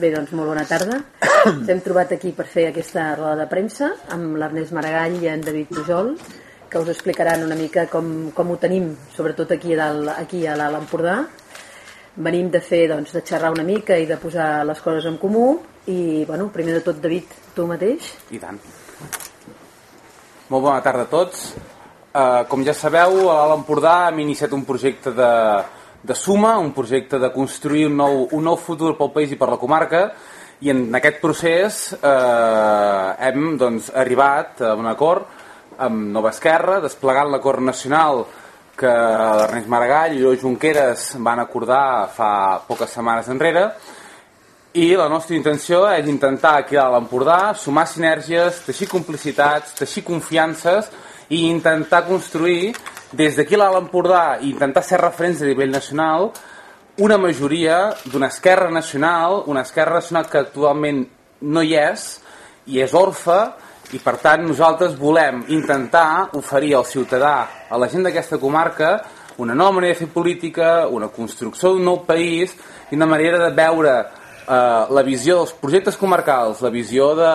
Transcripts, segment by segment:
Bé, doncs molt bona tarda. Ens hem trobat aquí per fer aquesta roda de premsa amb l'Ernest Maragall i en David Pujol, que us explicaran una mica com, com ho tenim, sobretot aquí a, dalt, aquí a l'Alt Empordà. Venim de fer, doncs, de xerrar una mica i de posar les coses en comú i, bueno, primer de tot, David, tu mateix. I tant. Molt bona tarda a tots. Uh, com ja sabeu, a l'Alt Empordà hem iniciat un projecte de, de suma, un projecte de construir un nou, un nou futur pel país i per la comarca. I en aquest procés eh, hem doncs, arribat a un acord amb Nova Esquerra, desplegant l'acord nacional que l'Ernest Maragall i Lluís Junqueras van acordar fa poques setmanes enrere. I la nostra intenció és intentar aquí a l'Empordà sumar sinergies, teixir complicitats, teixir confiances i intentar construir des d'aquí a l'Empordà i intentar ser referents a nivell nacional una majoria d'una esquerra nacional, una esquerra nacional que actualment no hi és i és orfa i per tant nosaltres volem intentar oferir al ciutadà, a la gent d'aquesta comarca, una nova manera de fer política, una construcció d'un nou país i una manera de veure eh, la visió dels projectes comarcals, la visió de,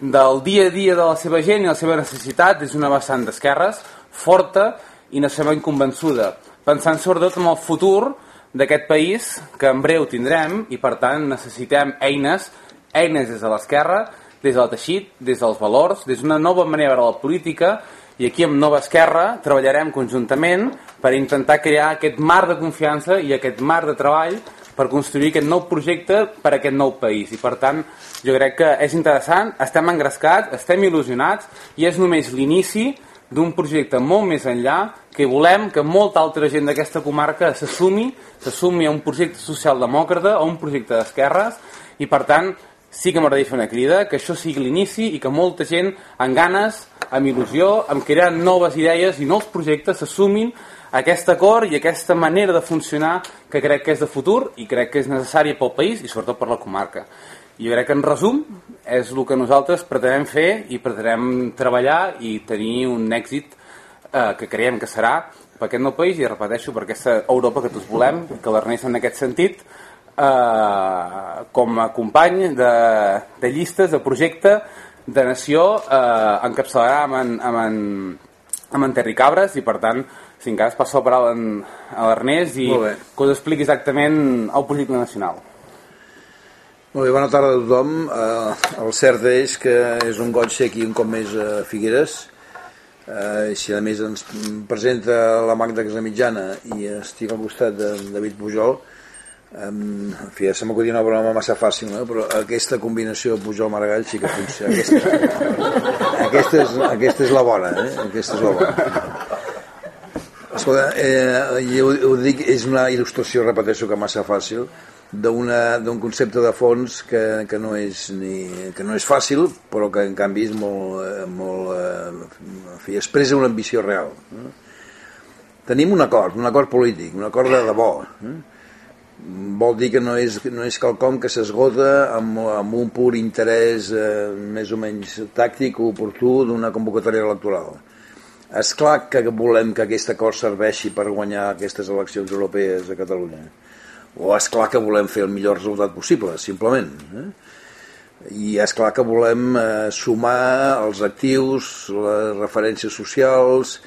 del dia a dia de la seva gent i la seva necessitat des d'una vessant d'esquerres forta i necessàriament convençuda, pensant sobretot en el futur d'aquest país que en breu tindrem i per tant necessitem eines, eines des de l'esquerra des del teixit, des dels valors, des d'una nova manera de la política i aquí amb Nova Esquerra treballarem conjuntament per intentar crear aquest mar de confiança i aquest mar de treball per construir aquest nou projecte per a aquest nou país. I per tant, jo crec que és interessant, estem engrescats, estem il·lusionats i és només l'inici d'un projecte molt més enllà que volem que molta altra gent d'aquesta comarca s'assumi, s'assumi a un projecte socialdemòcrata, a un projecte d'esquerres i per tant sí que m'agradaria fer una crida, que això sigui l'inici i que molta gent amb ganes, amb il·lusió, amb crear noves idees i nous projectes s'assumin aquest acord i aquesta manera de funcionar que crec que és de futur i crec que és necessària pel país i sobretot per la comarca. Jo crec que en resum és el que nosaltres pretenem fer i pretenem treballar i tenir un èxit eh, que creiem que serà per aquest nou país i repeteixo per aquesta Europa que tots volem, que l'Ernest en aquest sentit eh, com a company de, de llistes, de projecte de nació, eh, encapçalarà amb en, amb, en, amb en Terri Cabres i per tant, si encara es passa la paraula a l'Ernest i que us expliqui exactament el projecte nacional. Molt bé, bona tarda a tothom. Eh, el cert és que és un goig ser aquí un cop més a Figueres. Eh, si a més ens presenta la Magda Casamitjana i estic al costat de David Pujol, Um, en fi, se m'acudia una broma massa fàcil, no? però aquesta combinació Pujol-Maragall sí que funciona. Aquesta, aquesta, és, aquesta és la bona, eh? Aquesta és la bona. Escolta, eh, jo ho dic, és una il·lustració, repeteixo, que massa fàcil, d'un concepte de fons que, que, no és ni, que no és fàcil, però que en canvi és molt, eh, molt eh, en fi, expressa una ambició real. Tenim un acord, un acord polític, un acord de debò. Vol dir que no és, no és quelcom que s'esgota amb, amb un pur interès eh, més o menys tàctic o oportú d'una convocatòria electoral. És clar que volem que aquest acord serveixi per guanyar aquestes eleccions europees a Catalunya. O és clar que volem fer el millor resultat possible, simplement. Eh? I és clar que volem eh, sumar els actius, les referències socials,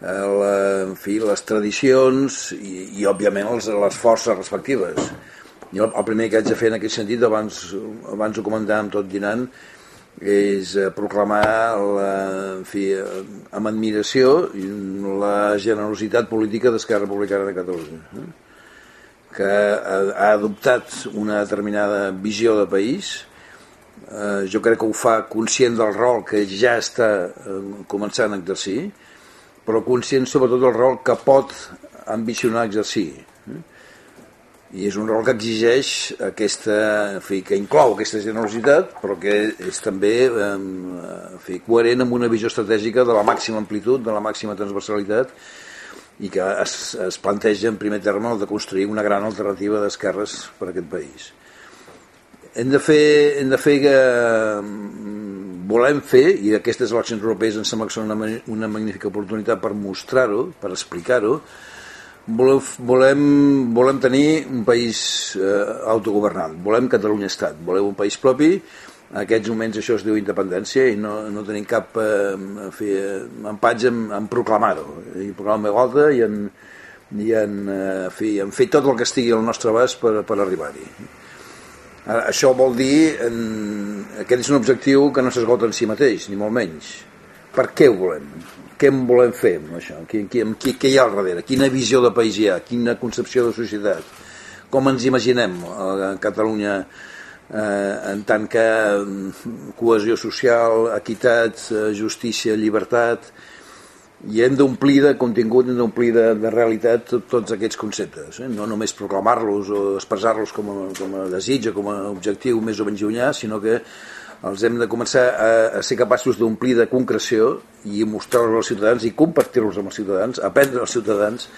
Eh, la, en fi, les tradicions i, i òbviament els, les forces respectives. Jo el primer que haig de fer en aquest sentit, abans, abans ho comentàvem tot dinant, és eh, proclamar la, en fi, amb admiració la generositat política d'Esquerra Republicana de Catalunya eh? Que ha adoptat una determinada visió de país eh, jo crec que ho fa conscient del rol que ja està eh, començant a exercir però conscient sobretot del rol que pot ambicionar exercir. I és un rol que exigeix aquesta, en fi, que inclou aquesta generositat, però que és també en fi, coherent amb una visió estratègica de la màxima amplitud, de la màxima transversalitat, i que es, es planteja en primer terme el de construir una gran alternativa d'esquerres per a aquest país. Hem de fer, hem de fer que, volem fer, i aquestes eleccions europees em sembla que són una, una magnífica oportunitat per mostrar-ho, per explicar-ho, volem, volem, volem tenir un país eh, autogovernat, volem Catalunya Estat, volem un país propi, en aquests moments això es diu independència i no, no tenim cap eh, en fi, empatge en, en proclamar-ho, i proclamar volta i en, i en, eh, fi, en fer tot el que estigui al nostre abast per, per arribar-hi. Això vol dir, en, aquest és un objectiu que no s'esgota en si mateix, ni molt menys. Per què ho volem? què en volem fer amb això? Què, què, què, què hi ha al darrere? Quina visió de país hi ha? Quina concepció de societat? Com ens imaginem a Catalunya eh, en tant que mm, cohesió social, equitat, eh, justícia, llibertat i hem d'omplir de contingut, hem d'omplir de, de realitat tot, tots aquests conceptes, eh? no només proclamar-los o expressar-los com, a, com a desig o com a objectiu més o menys llunyà, sinó que els hem de començar a, a ser capaços d'omplir de concreció i mostrar-los als ciutadans i compartir-los amb els ciutadans, aprendre als ciutadans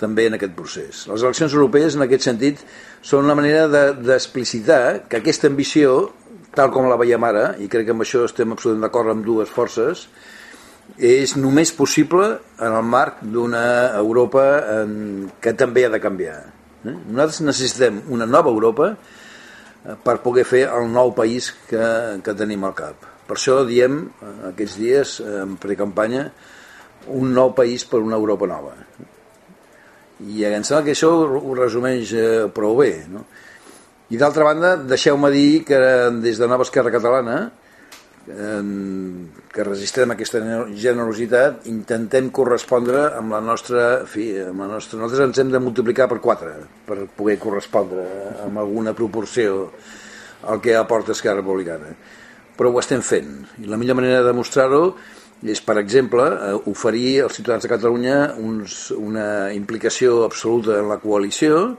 també en aquest procés. Les eleccions europees, en aquest sentit, són una manera d'explicitar de, que aquesta ambició, tal com la veiem ara, i crec que amb això estem absolutament d'acord amb dues forces, és només possible en el marc d'una Europa en, que també ha de canviar. Eh? Nosaltres necessitem una nova Europa Eh, per poder fer el nou país que, que tenim al cap. Per això diem eh, aquests dies, eh, en precampanya, un nou país per una Europa nova. I em sembla que això ho resumeix prou bé. No? I d'altra banda, deixeu-me dir que des de Nova Esquerra Catalana que resistem aquesta generositat, intentem correspondre amb la nostra... Fi, amb la nostra nosaltres ens hem de multiplicar per quatre per poder correspondre amb alguna proporció al que aporta Esquerra Republicana. Però ho estem fent. I la millor manera de demostrar-ho és, per exemple, eh, oferir als ciutadans de Catalunya uns, una implicació absoluta en la coalició,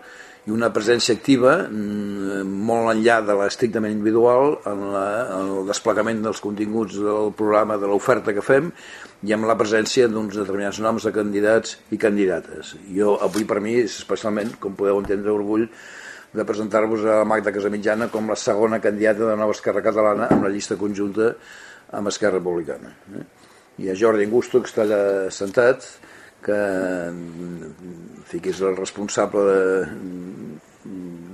i una presència activa mm, molt enllà de l'estrictament individual en, la, en el desplegament dels continguts del programa, de l'oferta que fem i amb la presència d'uns determinats noms de candidats i candidates. Jo avui per mi és especialment, com podeu entendre, orgull de presentar-vos a Magda Casamitjana com la segona candidata de Nova Esquerra Catalana amb la llista conjunta amb Esquerra Republicana. Eh? I a Jordi Angusto, que està allà sentat, que, fi, és el responsable de,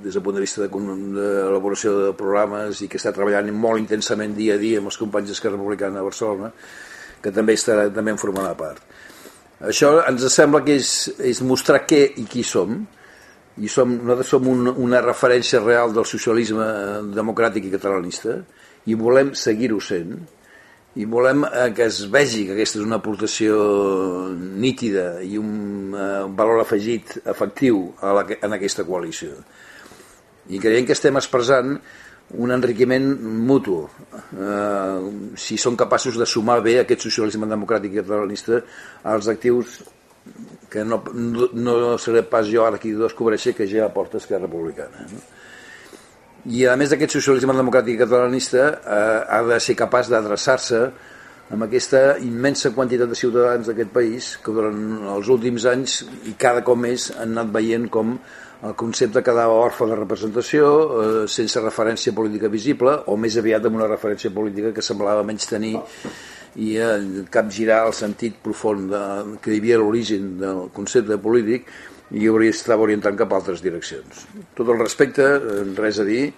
des del punt de vista d'elaboració de, de programes i que està treballant molt intensament dia a dia amb els companys d'Esquerra Republicana de Barcelona, que també estarà també en formarà part. Això ens sembla que és, és mostrar què i qui som, i som, nosaltres som un, una referència real del socialisme democràtic i catalanista, i volem seguir-ho sent, i volem eh, que es vegi que aquesta és una aportació nítida i un eh, valor afegit efectiu a la, en aquesta coalició. I creiem que estem expressant un enriquiment mutu eh, si són capaços de sumar bé aquest socialisme democràtic i catalanista als actius que no, no, no seré pas jo ara qui descobreixi que ja aporta Esquerra Republicana. No? I a més d'aquest socialisme democràtic catalanista eh, ha de ser capaç d'adreçar-se amb aquesta immensa quantitat de ciutadans d'aquest país que durant els últims anys i cada cop més han anat veient com el concepte quedava orfe de representació eh, sense referència política visible o més aviat amb una referència política que semblava menys tenir i eh, capgirar el sentit profund de, que hi havia l'origen del concepte polític i hauria estava orientant cap a altres direccions. Tot el respecte, eh, res a dir,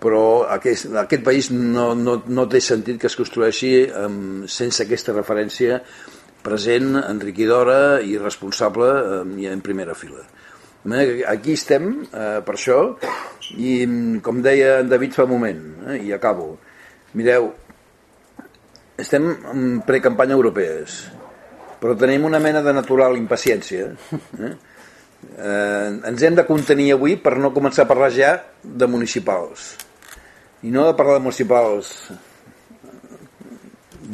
però aquest, aquest país no, no, no té sentit que es construeixi um, sense aquesta referència present, enriquidora i responsable um, i en primera fila. Aquí estem eh, per això i com deia en David fa un moment eh, i acabo mireu estem en precampanya europees però tenim una mena de natural impaciència eh? eh, ens hem de contenir avui per no començar a parlar ja de municipals i no de parlar de municipals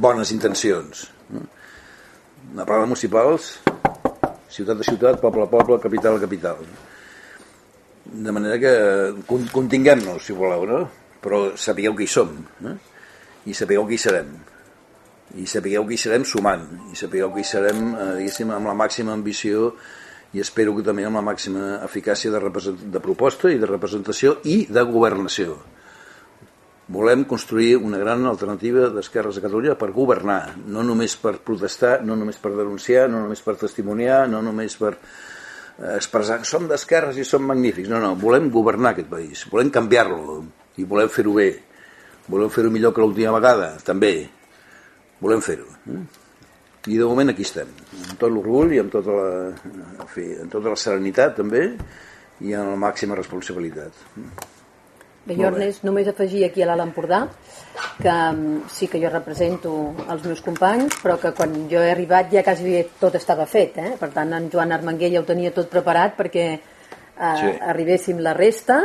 bones intencions de parlar de municipals ciutat a ciutat, poble a poble, capital a capital de manera que continguem-nos si voleu no? però sapigueu qui som eh? i sapigueu qui serem i sapigueu qui serem sumant i sapigueu qui serem eh, amb la màxima ambició i espero que també amb la màxima eficàcia de, de proposta i de representació i de governació. Volem construir una gran alternativa d'esquerres a Catalunya per governar, no només per protestar, no només per denunciar, no només per testimoniar, no només per expressar que som d'esquerres i som magnífics. No, no, volem governar aquest país, volem canviar-lo i volem fer-ho bé. Volem fer-ho millor que l'última vegada, també. Volem fer-ho. Eh? I de moment aquí estem, amb tot l'orgull i amb tota la, en fi, amb tota la serenitat també i amb la màxima responsabilitat. Bé, jo, Ernest, només afegir aquí a l'Alt Empordà que mm, sí que jo represento els meus companys, però que quan jo he arribat ja quasi tot estava fet. Eh? Per tant, en Joan Armenguer ja ho tenia tot preparat perquè eh, sí. arribéssim la resta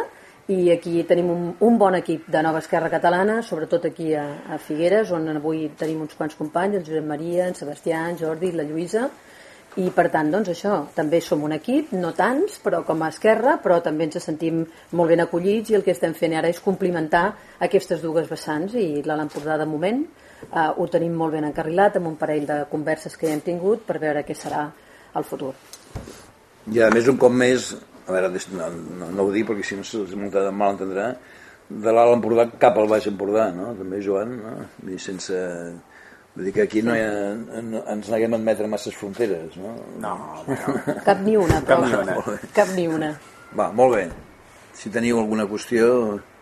i aquí tenim un, un bon equip de Nova Esquerra Catalana, sobretot aquí a, a Figueres, on avui tenim uns quants companys, en Josep Maria, en Sebastià, en Jordi, la Lluïsa, i per tant, doncs això, també som un equip, no tants, però com a Esquerra, però també ens sentim molt ben acollits i el que estem fent ara és complimentar aquestes dues vessants i l'Alt Empordà de moment eh, ho tenim molt ben encarrilat amb un parell de converses que hem tingut per veure què serà el futur. I a més un cop més, a veure, no, no, no ho dic perquè si no molt mal entendrà, de l'Alt Empordà cap al Baix Empordà, no? també Joan, no? I sense Vull dir que aquí no, ha, no ens neguem a admetre masses fronteres, no? No, no. Cap ni una, però. Cap ni una. Cap ni una. Va, molt bé. Si teniu alguna qüestió...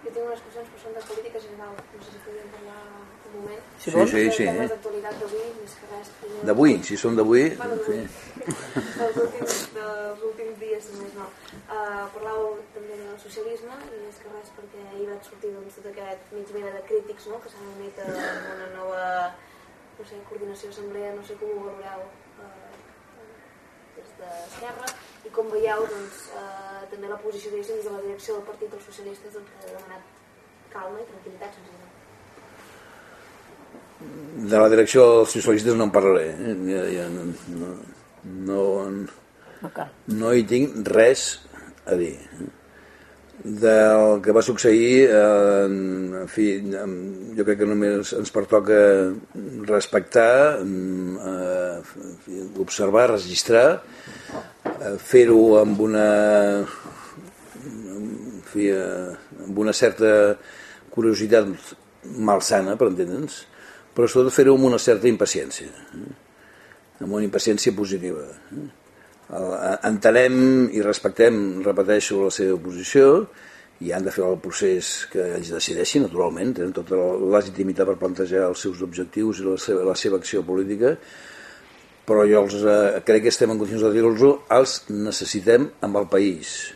Jo tinc unes qüestions que són de política general. No sé si podríem parlar un moment. Si vols. Sí, sí, sí. d'avui, més que res. D'avui, si són d'avui... Bueno, sí. dels, últims, dels últims dies, només no. Uh, parlàveu també del socialisme i més que res perquè ahir vaig sortir doncs, tot aquest mig mena de crítics no? que s'han unit a una nova no sé, coordinació assemblea, no sé com ho valoreu eh, des d'Esquerra i com veieu doncs, eh, també la posició de la direcció del Partit dels Socialistes doncs, que ha demanat calma i tranquil·litat senzillament. De la direcció dels socialistes no en parlaré. Eh? Ja, ja, no, no, no, no hi tinc res a dir. Del que va succeir eh, en fi, jo crec que només ens pertoca respectar eh, observar, registrar eh, fer-ho amb una fi, eh, amb una certa curiositat malsana, per entendre'ns però sobretot fer-ho amb una certa impaciència eh? amb una impaciència positiva eh? Entenem i respectem, repeteixo, la seva posició i han de fer el procés que ells decideixin, naturalment, tenen tota la legitimitat per plantejar els seus objectius i la seva, la seva acció política, però jo els, eh, crec que estem en condicions de dir-los els necessitem amb el país,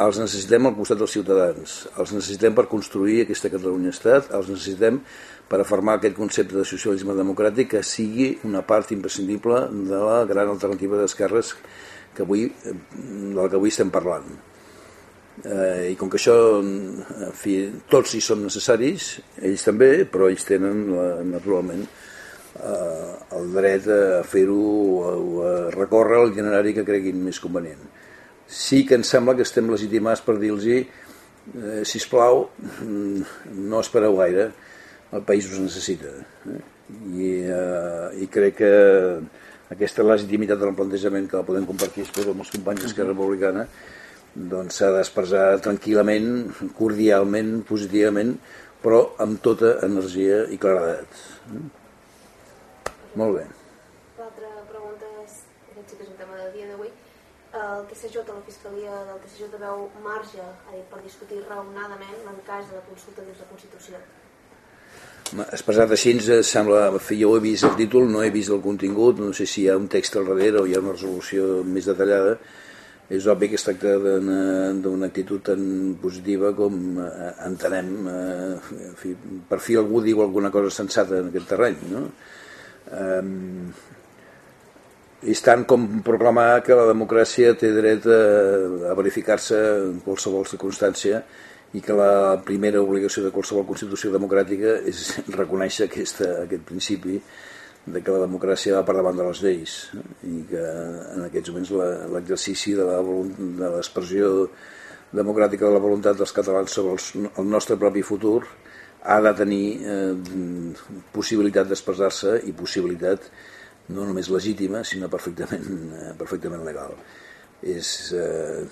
els necessitem al costat dels ciutadans, els necessitem per construir aquesta Catalunya-Estat, els necessitem per afirmar aquest concepte de socialisme democràtic que sigui una part imprescindible de la gran alternativa d'esquerres que avui, del que avui estem parlant. Eh, I com que això, en fi, tots hi són necessaris, ells també, però ells tenen, la, naturalment, eh, el dret a fer-ho a recórrer el generari que creguin més convenient. Sí que em sembla que estem legitimats per dir-los eh, si plau, no espereu gaire, el país us necessita. Eh? I, eh, I crec que aquesta legitimitat del plantejament que la podem compartir després amb els companys d'Esquerra Republicana doncs s'ha d'expressar tranquil·lament, cordialment, positivament, però amb tota energia i claredat. Eh? Molt bé. L'altra pregunta és, aquest sí que és un tema del dia d'avui, el TCJ, la Fiscalia del TCJ veu marge per discutir raonadament l'encàs de la consulta dins la Constitució expressat així ens sembla, jo he vist el títol, no he vist el contingut, no sé si hi ha un text al darrere o hi ha una resolució més detallada, és obvi que es tracta d'una actitud tan positiva com eh, entenem, eh, en fi, per fi algú diu alguna cosa sensata en aquest terreny, no? Eh, és tant com proclamar que la democràcia té dret a, a verificar-se en qualsevol circumstància i que la primera obligació de qualsevol constitució democràtica és reconèixer aquesta, aquest principi de que la democràcia va per davant de les lleis i que en aquests moments l'exercici de l'expressió democràtica de la voluntat dels catalans sobre els, el nostre propi futur ha de tenir eh, possibilitat d'expressar-se i possibilitat no només legítima sinó perfectament, eh, perfectament legal és eh,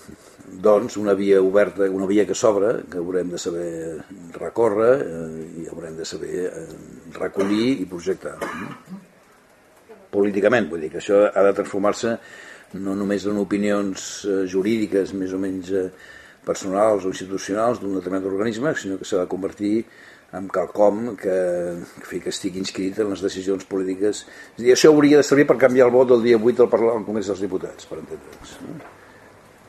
doncs una via oberta, una via que s'obre, que haurem de saber recórrer eh, i haurem de saber eh, recollir i projectar. Políticament, vull dir que això ha de transformar-se no només en opinions eh, jurídiques més o menys eh, personals o institucionals d'un determinat organisme, sinó que s'ha de convertir en quelcom que, que, que estigui inscrit en les decisions polítiques. És dir, això hauria de servir per canviar el vot del dia 8 del Parlament al Congrés dels Diputats, per entendre'ns, no?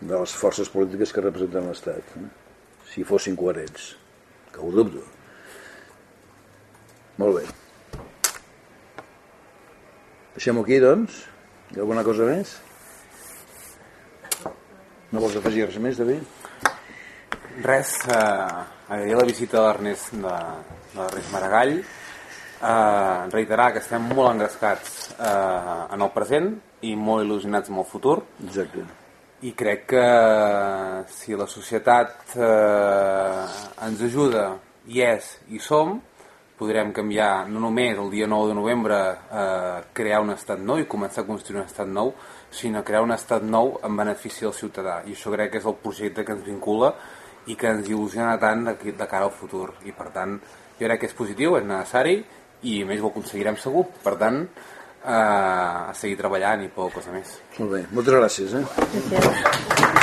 de les forces polítiques que representen l'Estat, no? si fossin coherents, que ho dubto. Molt bé. Deixem-ho aquí, doncs. Hi ha alguna cosa més? No vols afegir res més, David? Res, eh, agrair la visita de l'Ernest de, de l'Ernest Maragall, eh, reiterar que estem molt engrescats eh, en el present i molt il·lusionats amb el futur Exacte. i crec que si la societat eh, ens ajuda i és i som, podrem canviar no només el dia 9 de novembre eh, crear un estat nou i començar a construir un estat nou, sinó crear un estat nou en benefici del ciutadà. I això crec que és el projecte que ens vincula i que ens il·lusiona tant de, de cara al futur. I per tant, jo crec que és positiu, és necessari i a més ho aconseguirem segur. Per tant, eh, a seguir treballant i poca cosa més. Molt bé. Moltes gràcies. Eh? Gràcies.